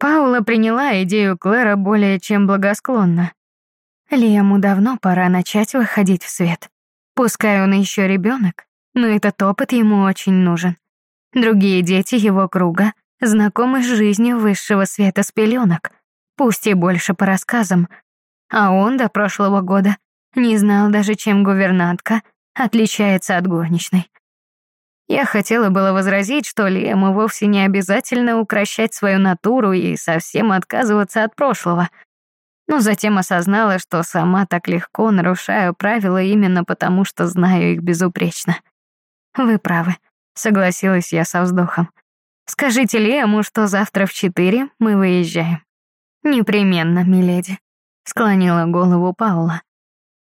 Паула приняла идею Клэра более чем благосклонно. Лиаму давно пора начать выходить в свет. Пускай он еще ребенок, но этот опыт ему очень нужен. Другие дети его круга знакомы с жизнью высшего света с пеленок, пусть и больше по рассказам. А он до прошлого года не знал даже, чем гувернантка отличается от горничной. Я хотела было возразить, что Лему вовсе не обязательно укращать свою натуру и совсем отказываться от прошлого. Но затем осознала, что сама так легко нарушаю правила именно потому, что знаю их безупречно. Вы правы, согласилась я со вздохом. Скажите Лему, что завтра в четыре мы выезжаем. Непременно, миледи, склонила голову Паула.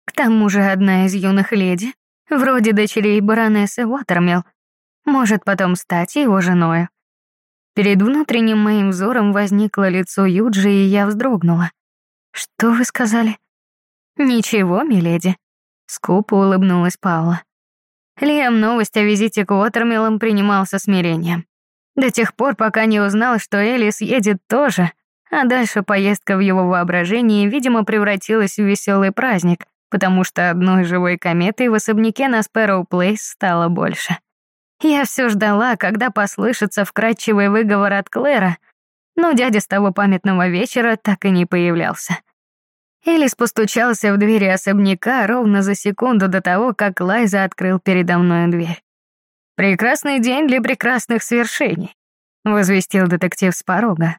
К тому же одна из юных леди, вроде дочерей баронессы Уотермилл, может потом стать его женой. Перед внутренним моим взором возникло лицо Юджи, и я вздрогнула. «Что вы сказали?» «Ничего, миледи», — скупо улыбнулась Паула. Лиам новость о визите к Уотермиллам принимал со смирением. До тех пор, пока не узнал, что Элис едет тоже, а дальше поездка в его воображении, видимо, превратилась в веселый праздник, потому что одной живой кометой в особняке на Спэроу Плейс стало больше. Я все ждала, когда послышится вкрадчивый выговор от Клэра, но дядя с того памятного вечера так и не появлялся. Элис постучался в двери особняка ровно за секунду до того, как Лайза открыл передо мной дверь. «Прекрасный день для прекрасных свершений», — возвестил детектив с порога.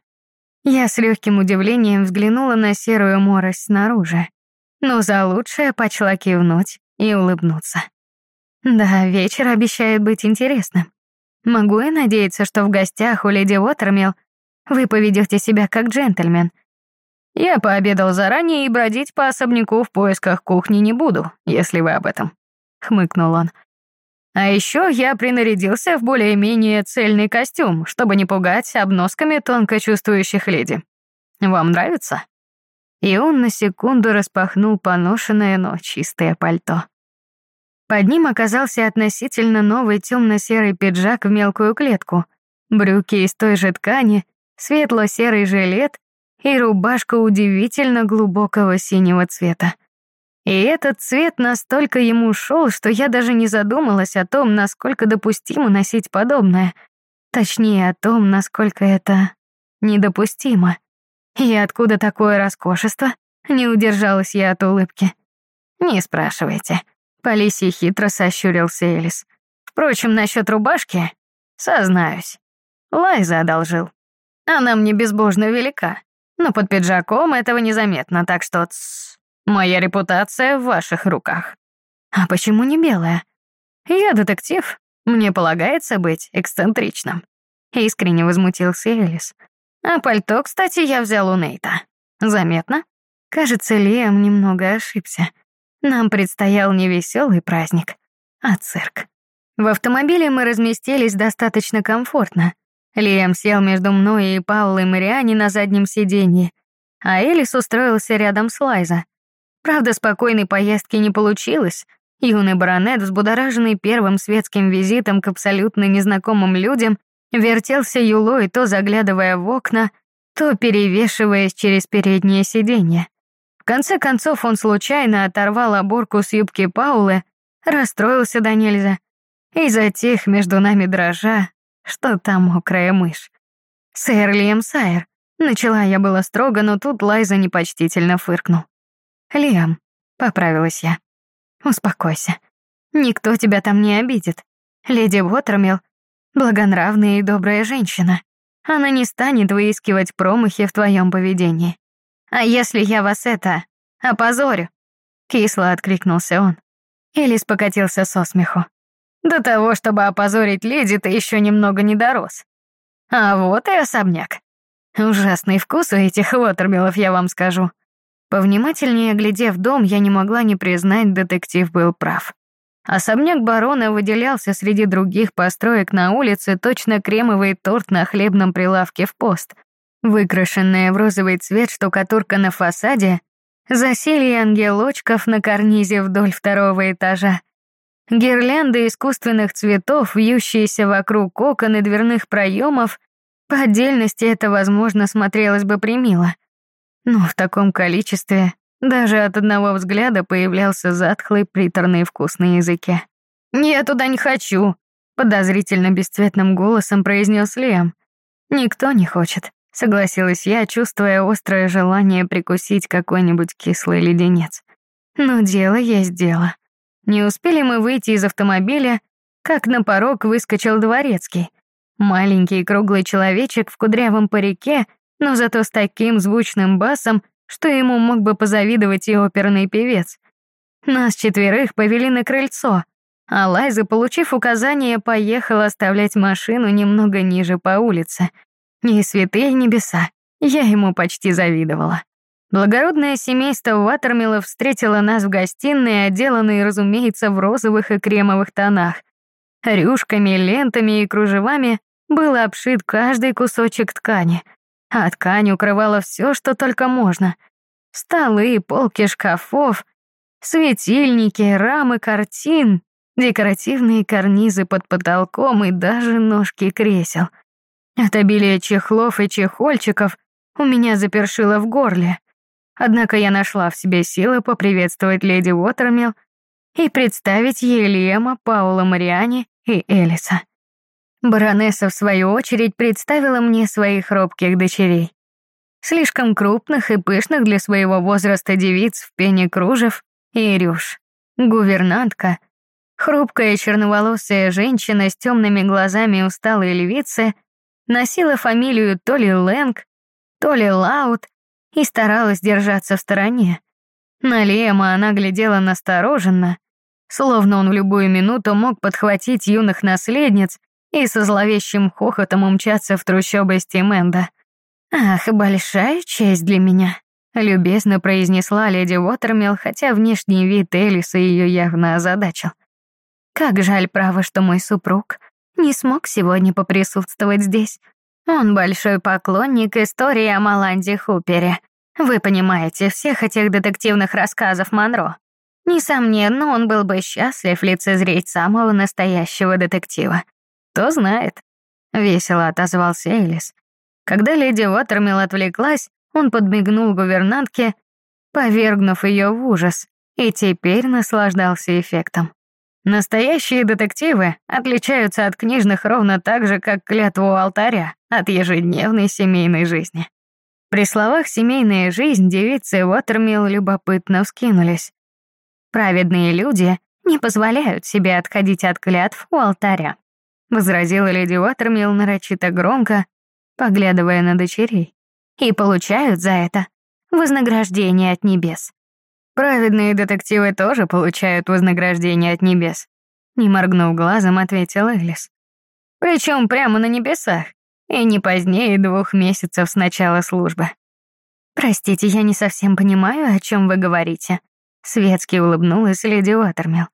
Я с легким удивлением взглянула на серую морось снаружи, но за лучшее почла кивнуть и улыбнуться. Да, вечер обещает быть интересным. Могу я надеяться, что в гостях у леди Уотермилл вы поведете себя как джентльмен. Я пообедал заранее и бродить по особняку в поисках кухни не буду, если вы об этом. Хмыкнул он. А еще я принарядился в более-менее цельный костюм, чтобы не пугать обносками тонко чувствующих леди. Вам нравится? И он на секунду распахнул поношенное, но чистое пальто. Под ним оказался относительно новый темно-серый пиджак в мелкую клетку, брюки из той же ткани, светло-серый жилет и рубашка удивительно глубокого синего цвета. И этот цвет настолько ему шел, что я даже не задумалась о том, насколько допустимо носить подобное. Точнее, о том, насколько это недопустимо. И откуда такое роскошество? Не удержалась я от улыбки. Не спрашивайте. По хитро сощурился Элис. Впрочем, насчет рубашки, сознаюсь, Лайза одолжил. Она мне безбожно велика, но под пиджаком этого незаметно, так что тс, моя репутация в ваших руках. А почему не белая? Я детектив, мне полагается быть эксцентричным. Искренне возмутился Элис. А пальто, кстати, я взял у Нейта. Заметно? Кажется, Лиам немного ошибся. Нам предстоял не веселый праздник, а цирк. В автомобиле мы разместились достаточно комфортно. Лиам сел между мной и Паулой Мариани на заднем сиденье, а Элис устроился рядом с Лайза. Правда, спокойной поездки не получилось. Юный баронет, взбудораженный первым светским визитом к абсолютно незнакомым людям, вертелся юлой, то заглядывая в окна, то перевешиваясь через переднее сиденье конце концов он случайно оторвал оборку с юбки Паулы, расстроился до нельзя и затих между нами дрожа, что там мокрая мышь. «Сэр Лиам Сайер», начала я было строго, но тут Лайза непочтительно фыркнул. «Лиам», — поправилась я, — «успокойся. Никто тебя там не обидит. Леди Уотермилл — благонравная и добрая женщина. Она не станет выискивать промахи в твоем поведении. А если я вас это... опозорю?» Кисло откликнулся он. Элис покатился со смеху. «До того, чтобы опозорить леди, ты еще немного не дорос. А вот и особняк. Ужасный вкус у этих уотермелов, я вам скажу». Повнимательнее глядев дом, я не могла не признать, детектив был прав. Особняк барона выделялся среди других построек на улице точно кремовый торт на хлебном прилавке в пост — Выкрашенная в розовый цвет штукатурка на фасаде, засилье ангелочков на карнизе вдоль второго этажа, гирлянды искусственных цветов, вьющиеся вокруг окон и дверных проемов, По отдельности это, возможно, смотрелось бы примило. Но в таком количестве даже от одного взгляда появлялся затхлый приторный вкус на языке. «Я туда не хочу», — подозрительно бесцветным голосом произнес Лем. «Никто не хочет», — согласилась я, чувствуя острое желание прикусить какой-нибудь кислый леденец. Но дело есть дело. Не успели мы выйти из автомобиля, как на порог выскочил дворецкий. Маленький круглый человечек в кудрявом парике, но зато с таким звучным басом, что ему мог бы позавидовать и оперный певец. Нас четверых повели на крыльцо, а Лайза, получив указание, поехала оставлять машину немного ниже по улице. И святые небеса, я ему почти завидовала. Благородное семейство Ватермилов встретило нас в гостиной, отделанной, разумеется, в розовых и кремовых тонах. Рюшками, лентами и кружевами был обшит каждый кусочек ткани — а ткань укрывала все, что только можно. Столы, полки шкафов, светильники, рамы картин, декоративные карнизы под потолком и даже ножки кресел. От обилия чехлов и чехольчиков у меня запершило в горле. Однако я нашла в себе силы поприветствовать леди Уотермилл и представить ей Лема, Паула Мариани и Элиса. Баронесса, в свою очередь, представила мне своих робких дочерей. Слишком крупных и пышных для своего возраста девиц в пене кружев и рюш. Гувернантка, хрупкая черноволосая женщина с темными глазами усталой львицы, носила фамилию то ли Лэнг, то ли Лаут и старалась держаться в стороне. На Лема она глядела настороженно, словно он в любую минуту мог подхватить юных наследниц и со зловещим хохотом умчаться в трущобы Стименда. «Ах, большая честь для меня», — любезно произнесла леди Уотермилл, хотя внешний вид Элиса ее явно озадачил. «Как жаль, право, что мой супруг не смог сегодня поприсутствовать здесь. Он большой поклонник истории о Маланде Хупере. Вы понимаете, всех этих детективных рассказов Монро. Несомненно, он был бы счастлив лицезреть самого настоящего детектива. «Кто знает?» — весело отозвался Элис. Когда леди Уотермилл отвлеклась, он подмигнул гувернантке, повергнув ее в ужас, и теперь наслаждался эффектом. Настоящие детективы отличаются от книжных ровно так же, как клятву алтаря от ежедневной семейной жизни. При словах «семейная жизнь» девицы Уотермилл любопытно вскинулись. Праведные люди не позволяют себе отходить от клятв у алтаря возразила леди Уотермилл нарочито громко, поглядывая на дочерей. И получают за это вознаграждение от небес. Праведные детективы тоже получают вознаграждение от небес. Не моргнув глазом, ответил Элис. Причем прямо на небесах, и не позднее двух месяцев с начала службы. Простите, я не совсем понимаю, о чем вы говорите. Светски улыбнулась леди Уотермилл.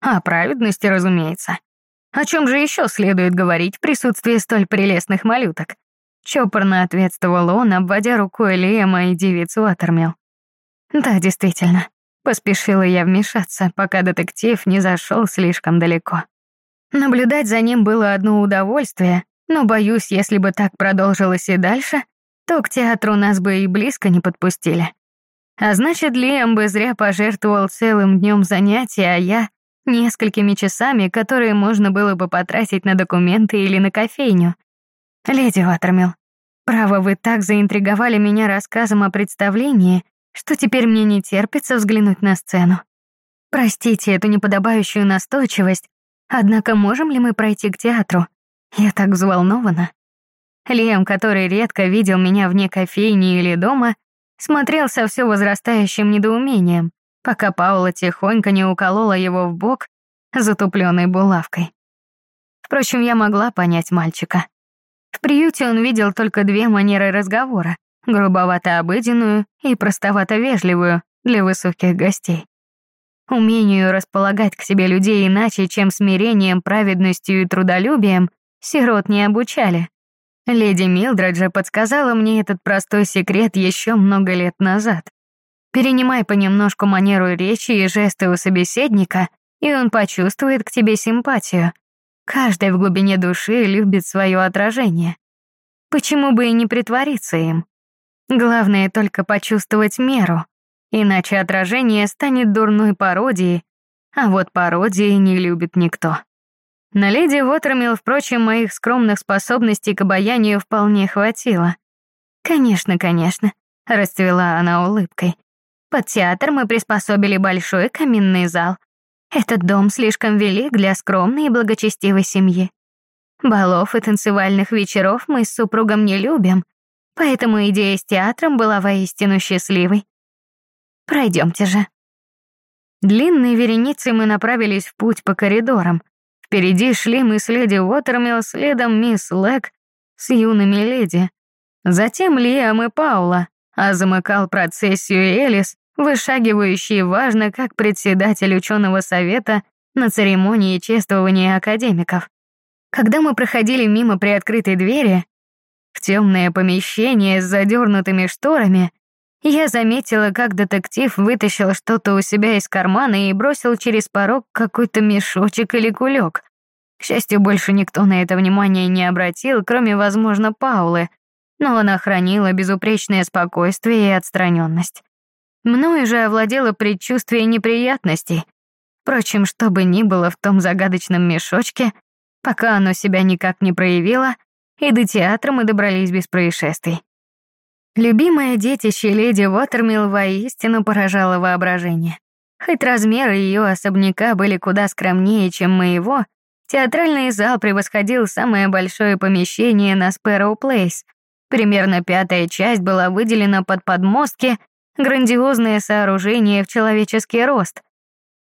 О праведности, разумеется. О чем же еще следует говорить в присутствии столь прелестных малюток? Чопорно ответствовал он, обводя рукой Лиэма и девицу Уотермилл. Да, действительно. Поспешила я вмешаться, пока детектив не зашел слишком далеко. Наблюдать за ним было одно удовольствие, но, боюсь, если бы так продолжилось и дальше, то к театру нас бы и близко не подпустили. А значит, Лиам бы зря пожертвовал целым днем занятия, а я несколькими часами, которые можно было бы потратить на документы или на кофейню. Леди Ватермилл, право, вы так заинтриговали меня рассказом о представлении, что теперь мне не терпится взглянуть на сцену. Простите эту неподобающую настойчивость, однако можем ли мы пройти к театру? Я так взволнована. Лем, который редко видел меня вне кофейни или дома, смотрел со все возрастающим недоумением пока Паула тихонько не уколола его в бок затупленной булавкой. Впрочем, я могла понять мальчика. В приюте он видел только две манеры разговора — грубовато-обыденную и простовато-вежливую для высоких гостей. Умению располагать к себе людей иначе, чем смирением, праведностью и трудолюбием, сирот не обучали. Леди Милдред же подсказала мне этот простой секрет еще много лет назад. Перенимай понемножку манеру речи и жесты у собеседника, и он почувствует к тебе симпатию. Каждый в глубине души любит свое отражение. Почему бы и не притвориться им? Главное только почувствовать меру, иначе отражение станет дурной пародией, а вот пародии не любит никто. На леди Уотермилл, впрочем, моих скромных способностей к обаянию вполне хватило. «Конечно, конечно», — расцвела она улыбкой. «Под театр мы приспособили большой каминный зал. Этот дом слишком велик для скромной и благочестивой семьи. Балов и танцевальных вечеров мы с супругом не любим, поэтому идея с театром была воистину счастливой. Пройдемте же». Длинной вереницей мы направились в путь по коридорам. Впереди шли мы с леди Уотермилл, следом мисс Лэг с юными леди. Затем Лиам и Паула, а замыкал процессию Элис, вышагивающий важно как председатель ученого совета на церемонии чествования академиков. Когда мы проходили мимо приоткрытой двери, темное помещение с задернутыми шторами, я заметила, как детектив вытащил что-то у себя из кармана и бросил через порог какой-то мешочек или кулек. К счастью, больше никто на это внимание не обратил, кроме, возможно, Паулы, но она хранила безупречное спокойствие и отстраненность. Мною же овладело предчувствие неприятностей. Впрочем, что бы ни было в том загадочном мешочке, пока оно себя никак не проявило, и до театра мы добрались без происшествий. Любимое детище леди Уотермилл воистину поражало воображение. Хоть размеры ее особняка были куда скромнее, чем моего, театральный зал превосходил самое большое помещение на Спэроу Плейс. Примерно пятая часть была выделена под подмостки, грандиозное сооружение в человеческий рост.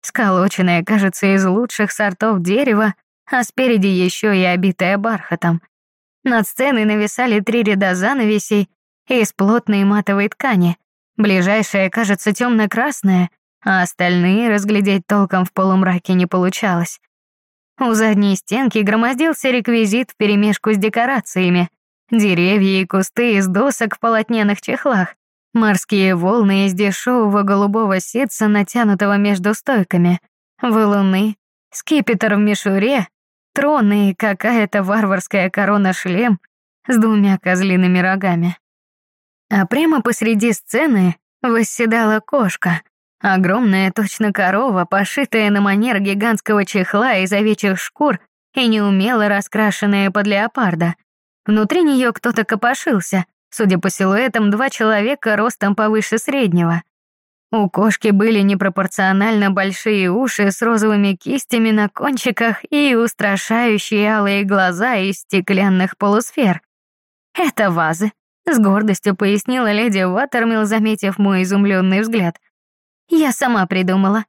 Сколоченное, кажется, из лучших сортов дерева, а спереди еще и обитое бархатом. Над сценой нависали три ряда занавесей, из плотной матовой ткани. Ближайшая кажется темно-красная, а остальные разглядеть толком в полумраке не получалось. У задней стенки громоздился реквизит вперемешку с декорациями. Деревья и кусты из досок в полотняных чехлах, морские волны из дешевого голубого ситца, натянутого между стойками, валуны, скипетр в мишуре, троны и какая-то варварская корона-шлем с двумя козлиными рогами. А прямо посреди сцены восседала кошка. Огромная точно корова, пошитая на манер гигантского чехла из овечьих шкур и неумело раскрашенная под леопарда. Внутри нее кто-то копошился, судя по силуэтам, два человека ростом повыше среднего. У кошки были непропорционально большие уши с розовыми кистями на кончиках и устрашающие алые глаза из стеклянных полусфер. Это вазы, с гордостью пояснила леди Уотермилл, заметив мой изумленный взгляд. Я сама придумала.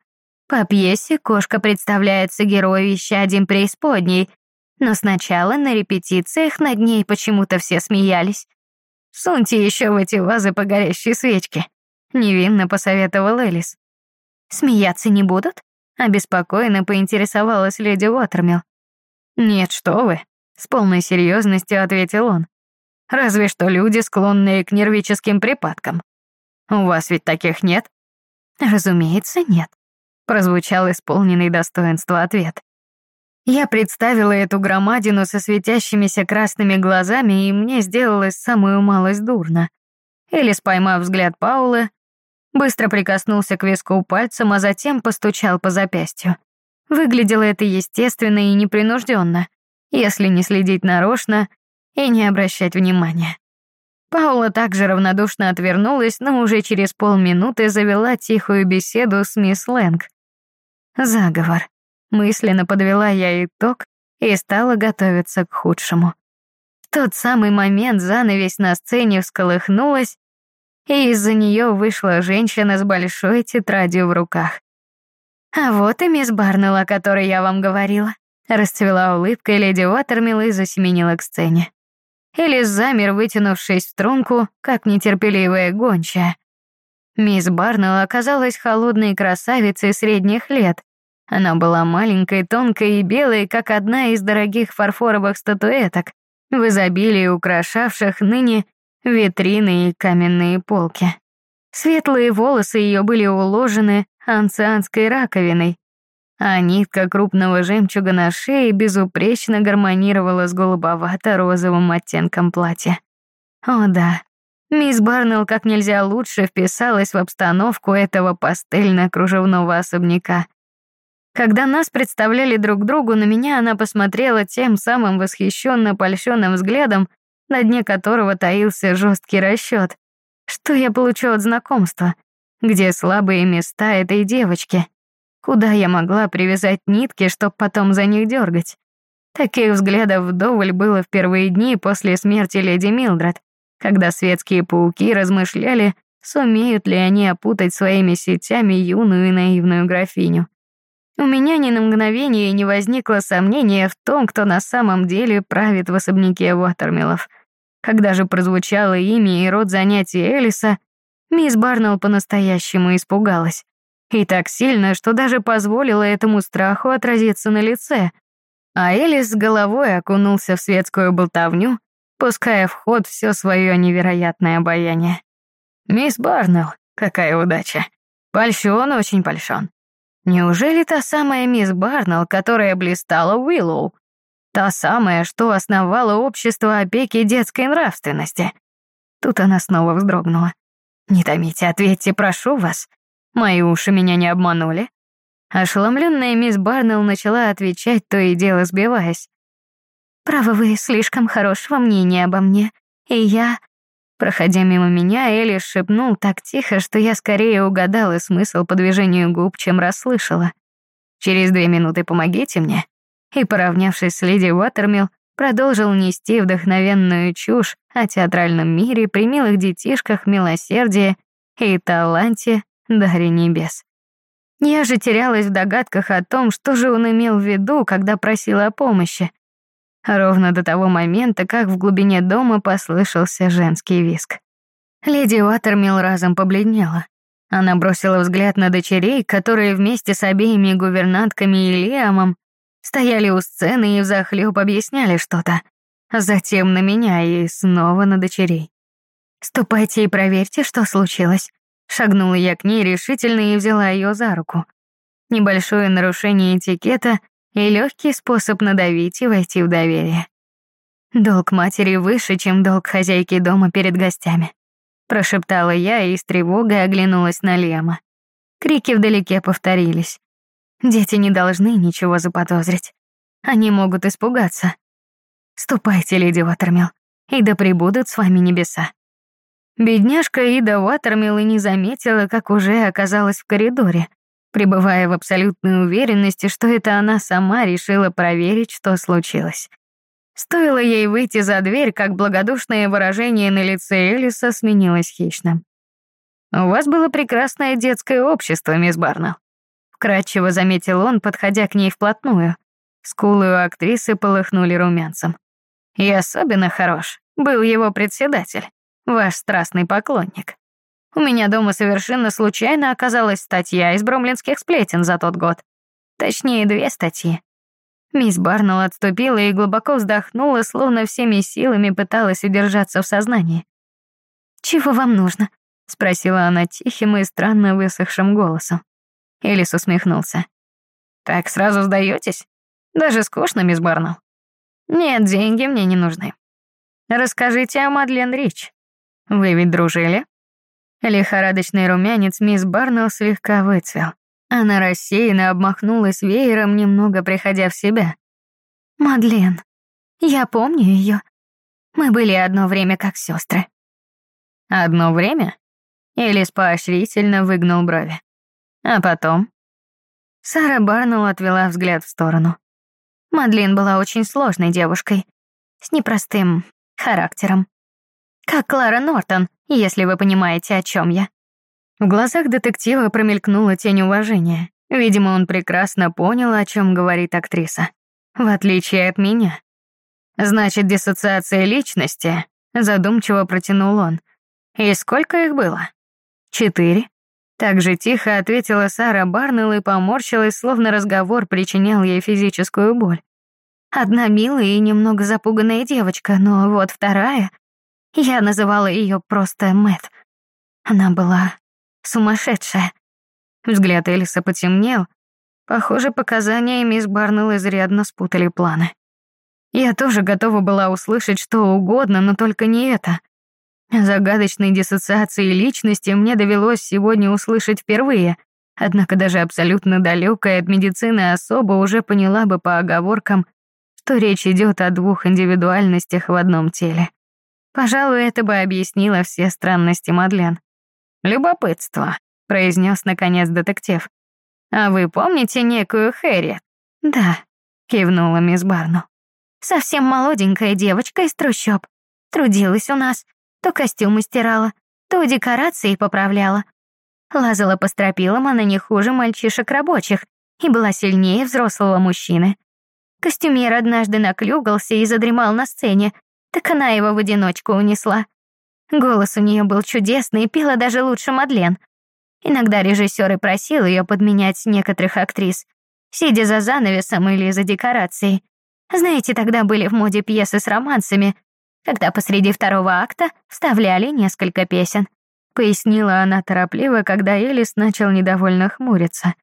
По пьесе кошка представляется герою исчадием преисподней, но сначала на репетициях над ней почему-то все смеялись. «Суньте еще в эти вазы по горящей свечке», — невинно посоветовал Элис. «Смеяться не будут?» — обеспокоенно поинтересовалась леди Уотермилл. «Нет, что вы», — с полной серьезностью ответил он. Разве что люди, склонные к нервическим припадкам. У вас ведь таких нет? Разумеется, нет. Прозвучал исполненный достоинства ответ. Я представила эту громадину со светящимися красными глазами, и мне сделалось самую малость дурно. Элис, поймав взгляд Паулы, быстро прикоснулся к виску пальцем, а затем постучал по запястью. Выглядело это естественно и непринужденно. Если не следить нарочно, и не обращать внимания. Паула также равнодушно отвернулась, но уже через полминуты завела тихую беседу с мисс Лэнг. Заговор. Мысленно подвела я итог и стала готовиться к худшему. В тот самый момент занавесь на сцене всколыхнулась, и из-за нее вышла женщина с большой тетрадью в руках. А вот и мисс Барнелл, о которой я вам говорила. Расцвела улыбкой леди Уотермилл и засеменила к сцене. Элис замер, вытянувшись в струнку, как нетерпеливая гончая. Мисс Барнелл оказалась холодной красавицей средних лет. Она была маленькой, тонкой и белой, как одна из дорогих фарфоровых статуэток, в изобилии украшавших ныне витрины и каменные полки. Светлые волосы ее были уложены анцианской раковиной. а нитка крупного жемчуга на шее безупречно гармонировала с голубовато-розовым оттенком платья. О да, мисс Барнелл как нельзя лучше вписалась в обстановку этого пастельно-кружевного особняка. Когда нас представляли друг другу, на меня она посмотрела тем самым восхищенно польщенным взглядом, на дне которого таился жесткий расчет. Что я получу от знакомства? Где слабые места этой девочки? Куда я могла привязать нитки, чтоб потом за них дергать? Таких взглядов вдоволь было в первые дни после смерти леди Милдред, когда светские пауки размышляли, сумеют ли они опутать своими сетями юную и наивную графиню. У меня ни на мгновение не возникло сомнения в том, кто на самом деле правит в особняке Уотермиллов. Когда же прозвучало имя и род занятий Элиса, мисс Барнелл по-настоящему испугалась. И так сильно, что даже позволила этому страху отразиться на лице. А Элис с головой окунулся в светскую болтовню, пуская в ход все свое невероятное обаяние. «Мисс Барнелл, какая удача! Польщен, очень польщен. Неужели та самая мисс Барнелл, которая блистала Уиллоу? Та самая, что основала общество опеки детской нравственности?» Тут она снова вздрогнула. «Не томите, ответьте, прошу вас. Мои уши меня не обманули. Ошеломленная мисс Барнелл начала отвечать, то и дело сбиваясь. «Право, вы слишком хорошего мнения обо мне, и я...» Проходя мимо меня, Элли шепнул так тихо, что я скорее угадала смысл по движению губ, чем расслышала. «Через две минуты помогите мне». И, поравнявшись с леди Уотермилл, продолжил нести вдохновенную чушь о театральном мире, при милых детишках, милосердии и таланте Даре небес. Я же терялась в догадках о том, что же он имел в виду, когда просил о помощи. Ровно до того момента, как в глубине дома послышался женский виск. Леди Уаттермилл разом побледнела. Она бросила взгляд на дочерей, которые вместе с обеими гувернантками и Лиамом стояли у сцены и взахлёб объясняли что-то. Затем на меня и снова на дочерей. «Ступайте и проверьте, что случилось», Шагнула я к ней решительно и взяла ее за руку. Небольшое нарушение этикета и легкий способ надавить и войти в доверие. Долг матери выше, чем долг хозяйки дома перед гостями. Прошептала я и с тревогой оглянулась на Лема. Крики вдалеке повторились. Дети не должны ничего заподозрить. Они могут испугаться. Ступайте, леди Уотермилл, и да пребудут с вами небеса. Бедняжка Ида Уатермилл и не заметила, как уже оказалась в коридоре, пребывая в абсолютной уверенности, что это она сама решила проверить, что случилось. Стоило ей выйти за дверь, как благодушное выражение на лице Элиса сменилось хищным. «У вас было прекрасное детское общество, мисс Барнелл», вкратчиво заметил он, подходя к ней вплотную. Скулы у актрисы полыхнули румянцем. «И особенно хорош был его председатель ваш страстный поклонник. У меня дома совершенно случайно оказалась статья из бромлинских сплетен за тот год. Точнее, две статьи. Мисс Барнелл отступила и глубоко вздохнула, словно всеми силами пыталась удержаться в сознании. «Чего вам нужно?» — спросила она тихим и странно высохшим голосом. Элис усмехнулся. «Так сразу сдаетесь? Даже скучно, мисс Барнелл?» «Нет, деньги мне не нужны. Расскажите о Мадлен Рич. Вы ведь дружили?» Лихорадочный румянец мисс Барнелл слегка выцвел. Она рассеянно обмахнулась веером, немного приходя в себя. «Мадлен, я помню ее. Мы были одно время как сестры. «Одно время?» Элис поощрительно выгнул брови. «А потом?» Сара Барнелл отвела взгляд в сторону. Мадлен была очень сложной девушкой, с непростым характером. Как Клара Нортон, если вы понимаете, о чем я. В глазах детектива промелькнула тень уважения. Видимо, он прекрасно понял, о чем говорит актриса. В отличие от меня. Значит, диссоциация личности, задумчиво протянул он. И сколько их было? Четыре. Так же тихо ответила Сара Барнелл и поморщилась, словно разговор причинял ей физическую боль. Одна милая и немного запуганная девочка, но вот вторая я называла ее просто Мэт. Она была сумасшедшая. Взгляд Элиса потемнел, Похоже, показания мисс Барнелл изрядно спутали планы. Я тоже готова была услышать что угодно, но только не это. Загадочной диссоциации личности мне довелось сегодня услышать впервые, однако даже абсолютно далекая от медицины особа уже поняла бы по оговоркам, что речь идет о двух индивидуальностях в одном теле. Пожалуй, это бы объяснило все странности Мадлен. «Любопытство», — произнес наконец детектив. «А вы помните некую Хэрри?» «Да», — кивнула мисс Барну. «Совсем молоденькая девочка из трущоб. Трудилась у нас, то костюмы стирала, то декорации поправляла. Лазала по стропилам она не хуже мальчишек рабочих и была сильнее взрослого мужчины. Костюмер однажды наклюгался и задремал на сцене, так она его в одиночку унесла. Голос у нее был чудесный, пела даже лучше Мадлен. Иногда режиссер и просил ее подменять некоторых актрис, сидя за занавесом или за декорацией. Знаете, тогда были в моде пьесы с романсами, когда посреди второго акта вставляли несколько песен. Пояснила она торопливо, когда Элис начал недовольно хмуриться.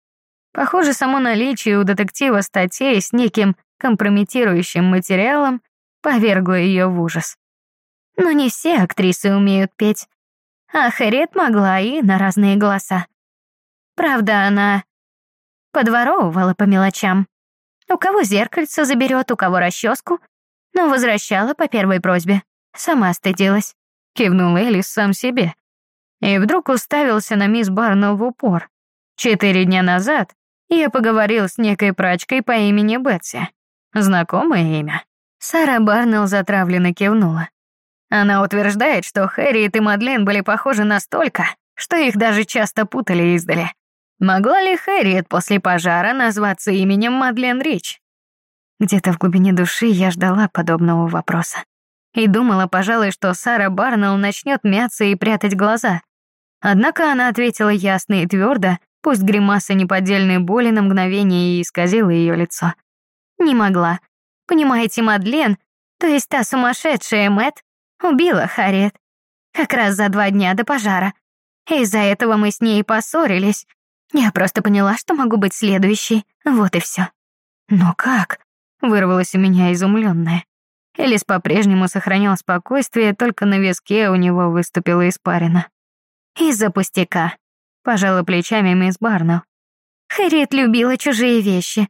Похоже, само наличие у детектива статей с неким компрометирующим материалом повергло ее в ужас. Но не все актрисы умеют петь, а Хэрриет могла и на разные голоса. Правда, она подворовывала по мелочам. У кого зеркальце заберет, у кого расческу, но возвращала по первой просьбе. Сама стыдилась. Кивнул Элис сам себе. И вдруг уставился на мисс Барнелл в упор. Четыре дня назад я поговорил с некой прачкой по имени Бетси. Знакомое имя. Сара Барнелл затравленно кивнула. Она утверждает, что Хэрриет и Мадлен были похожи настолько, что их даже часто путали издали. Могла ли Хэрриет после пожара назваться именем Мадлен Рич? Где-то в глубине души я ждала подобного вопроса. И думала, пожалуй, что Сара Барнелл начнет мяться и прятать глаза. Однако она ответила ясно и твердо, пусть гримаса неподдельной боли на мгновение и исказила ее лицо. Не могла. Понимаете, Мадлен, то есть та сумасшедшая Мэт, убила Харриет. Как раз за два дня до пожара. Из-за этого мы с ней поссорились. Я просто поняла, что могу быть следующей. Вот и все. Но как? Вырвалось у меня изумленное. Элис по-прежнему сохранял спокойствие, только на виске у него выступила испарина. «Из-за пустяка», — пожала плечами мисс Барнелл. Хэрриет любила чужие вещи.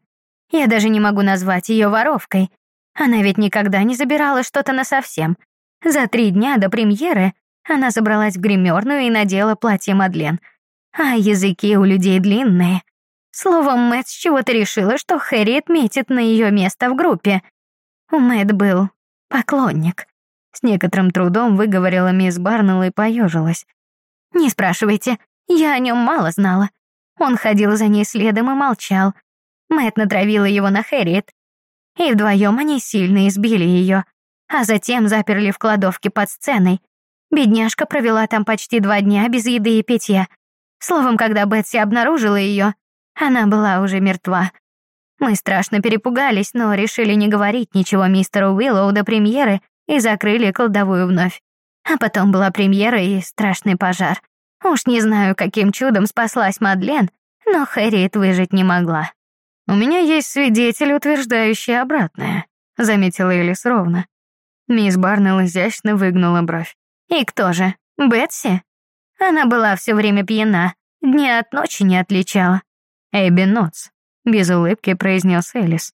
Я даже не могу назвать ее воровкой. Она ведь никогда не забирала что-то насовсем. За три дня до премьеры она забралась в гримерную и надела платье Мадлен. А языки у людей длинные. Словом, Мэтт с чего-то решила, что Хэри отметит на ее место в группе. У Мэтт был поклонник. С некоторым трудом выговорила мисс Барнелл и поежилась. «Не спрашивайте, я о нем мало знала. Он ходил за ней следом и молчал. Мэтт натравила его на Хэрриет. И вдвоем они сильно избили ее, а затем заперли в кладовке под сценой. Бедняжка провела там почти два дня без еды и питья. Словом, когда Бетси обнаружила ее, она была уже мертва. Мы страшно перепугались, но решили не говорить ничего мистеру Уиллоу до премьеры и закрыли кладовую вновь. А потом была премьера и страшный пожар. Уж не знаю, каким чудом спаслась Мадлен, но Хэрриет выжить не могла. «У меня есть свидетель, утверждающий обратное», — заметила Элис ровно. Мисс Барнелл изящно выгнула бровь. «И кто же? Бетси? Она была все время пьяна, дня от ночи не отличала. Эбби Нотс», — без улыбки произнес Элис.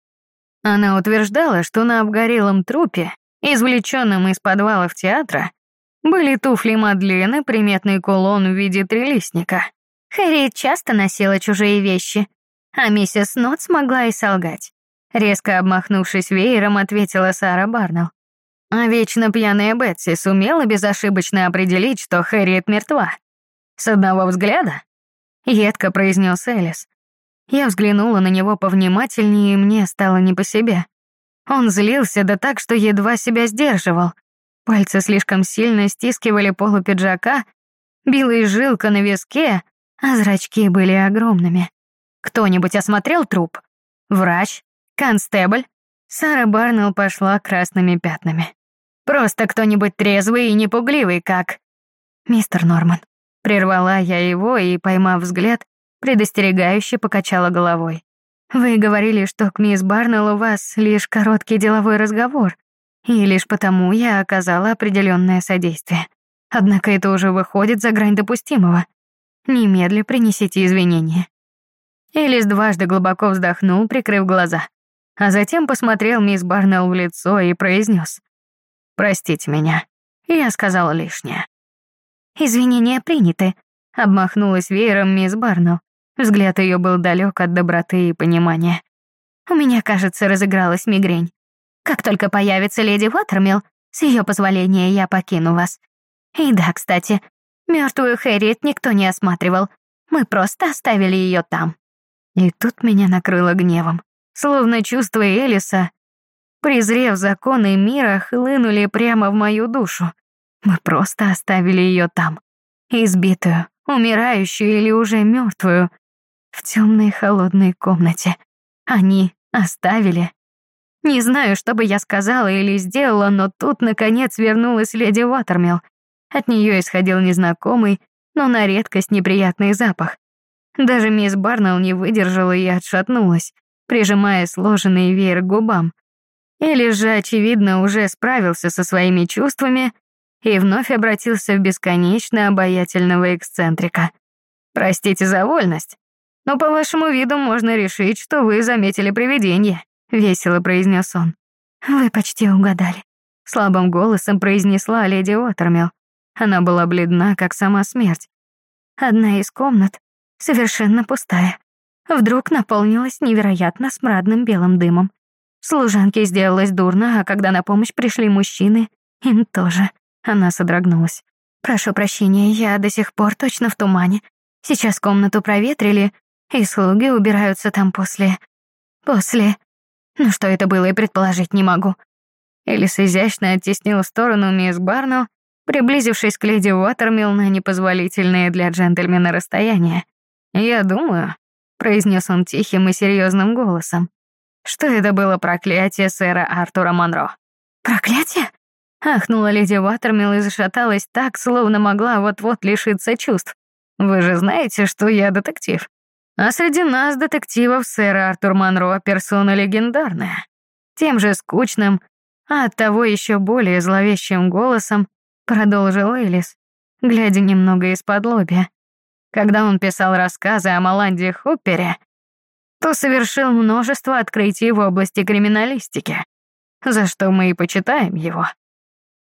Она утверждала, что на обгорелом трупе, извлеченном из подвалов театра, были туфли Мадлены, приметный кулон в виде трилистника. Хэрри часто носила чужие вещи, а миссис Нотс могла и солгать. Резко обмахнувшись веером, ответила Сара Барнелл. А вечно пьяная Бетси сумела безошибочно определить, что Хэрриет мертва. С одного взгляда? Едко произнес Элис. Я взглянула на него повнимательнее, и мне стало не по себе. Он злился да так, что едва себя сдерживал. Пальцы слишком сильно стискивали полу пиджака, била жилка на виске, а зрачки были огромными. Кто-нибудь осмотрел труп? Врач? Констебль? Сара Барнелл пошла красными пятнами. Просто кто-нибудь трезвый и непугливый, как... Мистер Норман. Прервала я его и, поймав взгляд, предостерегающе покачала головой. Вы говорили, что к мисс Барнелл у вас лишь короткий деловой разговор, и лишь потому я оказала определенное содействие. Однако это уже выходит за грань допустимого. Немедля принесите извинения». Элис дважды глубоко вздохнул, прикрыв глаза, а затем посмотрел мисс Барнелл в лицо и произнес: «Простите меня, я сказала лишнее». «Извинения приняты», — обмахнулась веером мисс Барнелл. Взгляд ее был далек от доброты и понимания. «У меня, кажется, разыгралась мигрень. Как только появится леди Уотермилл, с ее позволения я покину вас. И да, кстати, мертвую Хэрриет никто не осматривал. Мы просто оставили ее там». И тут меня накрыло гневом. Словно чувства Элиса, презрев законы мира, хлынули прямо в мою душу. Мы просто оставили ее там. Избитую, умирающую или уже мертвую. В темной холодной комнате. Они оставили. Не знаю, что бы я сказала или сделала, но тут, наконец, вернулась леди Уотермилл. От нее исходил незнакомый, но на редкость неприятный запах. Даже мисс Барнелл не выдержала и отшатнулась, прижимая сложенный веер к губам. Или же, очевидно, уже справился со своими чувствами и вновь обратился в бесконечно обаятельного эксцентрика. «Простите за вольность, но по вашему виду можно решить, что вы заметили привидение», — весело произнес он. «Вы почти угадали», — слабым голосом произнесла леди Уотермилл. Она была бледна, как сама смерть. Одна из комнат совершенно пустая. Вдруг наполнилась невероятно смрадным белым дымом. Служанке сделалось дурно, а когда на помощь пришли мужчины, им тоже. Она содрогнулась. «Прошу прощения, я до сих пор точно в тумане. Сейчас комнату проветрили, и слуги убираются там после... После... Ну что это было, и предположить не могу». Элис изящно оттеснила сторону мисс Барну, приблизившись к леди Уотермилл на непозволительное для джентльмена расстояние. «Я думаю», — произнес он тихим и серьезным голосом, что это было проклятие сэра Артура Монро. «Проклятие?» — ахнула леди Уотермилл и зашаталась так, словно могла вот-вот лишиться чувств. «Вы же знаете, что я детектив. А среди нас, детективов, сэр Артур Монро — персона легендарная. Тем же скучным, а оттого еще более зловещим голосом продолжил Элис, глядя немного из-под лобья. Когда он писал рассказы о Маланде Хуппере, то совершил множество открытий в области криминалистики, за что мы и почитаем его.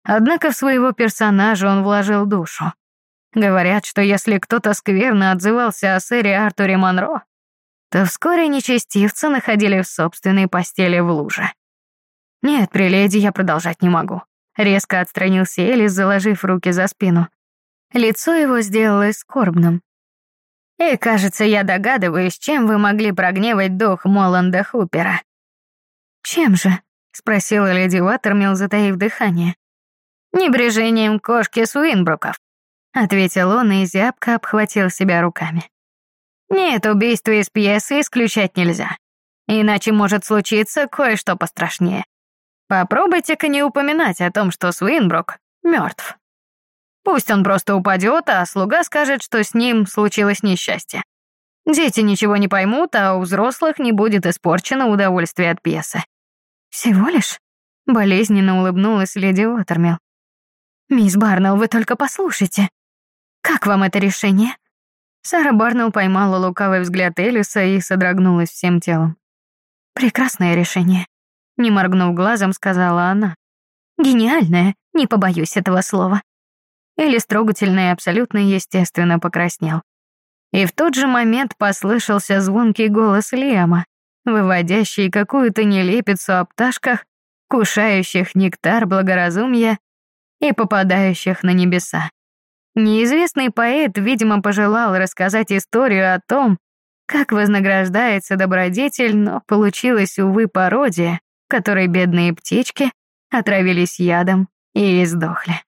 Однако в своего персонажа он вложил душу. Говорят, что если кто-то скверно отзывался о сэре Артуре Монро, то вскоре нечестивцы находили в собственной постели в луже. Нет, при леди я продолжать не могу. Резко отстранился Элис, заложив руки за спину. Лицо его сделалось скорбным. И, кажется, я догадываюсь, чем вы могли прогневать дух Моланда Хупера. «Чем же?» — спросила леди Уаттермилл, затаив дыхание. «Небрежением кошки Суинбруков», — ответил он и зябко обхватил себя руками. «Нет, убийство из пьесы исключать нельзя. Иначе может случиться кое-что пострашнее. Попробуйте-ка не упоминать о том, что Суинбрук мертв. Пусть он просто упадет, а слуга скажет, что с ним случилось несчастье. Дети ничего не поймут, а у взрослых не будет испорчено удовольствие от пьесы. Всего лишь? Болезненно улыбнулась леди Уотермилл. «Мисс Барнелл, вы только послушайте. Как вам это решение?» Сара Барнелл поймала лукавый взгляд Элиса и содрогнулась всем телом. «Прекрасное решение», — не моргнув глазом, сказала она. «Гениальное, не побоюсь этого слова. Элис трогательно и абсолютно естественно покраснел. И в тот же момент послышался звонкий голос Лиама, выводящий какую-то нелепицу о пташках, кушающих нектар благоразумия и попадающих на небеса. Неизвестный поэт, видимо, пожелал рассказать историю о том, как вознаграждается добродетель, но получилась, увы, пародия, в которой бедные птички отравились ядом и издохли.